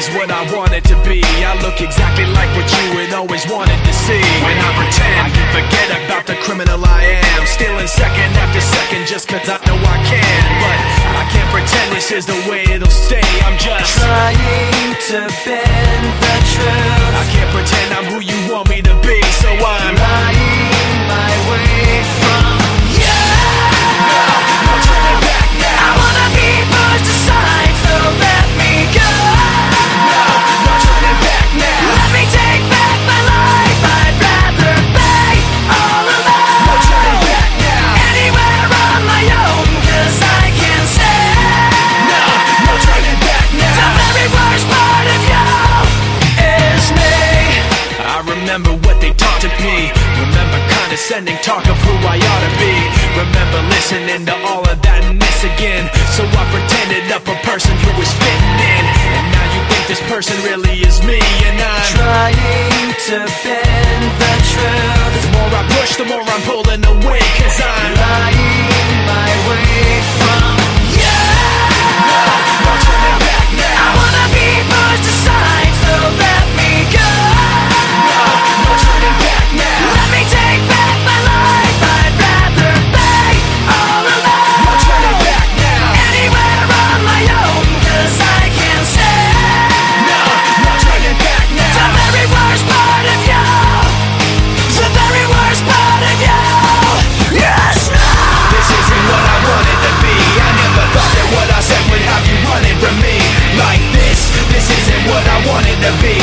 is what I wanted to be. I look exactly like what you had always wanted to see. When I pretend, I can forget about the criminal I am. Stealing second after second just cause I know I can. But I can't pretend this is the way it'll stay. I'm just trying to be remember what they taught to me. Remember condescending talk of who I ought to be. Remember listening to all of that this again. So I pretended up a person who was fitting in. And now you think this person really is me, and I'm Trying to bend the truth. The more I push, the more I'm pulling away, cause I'm to be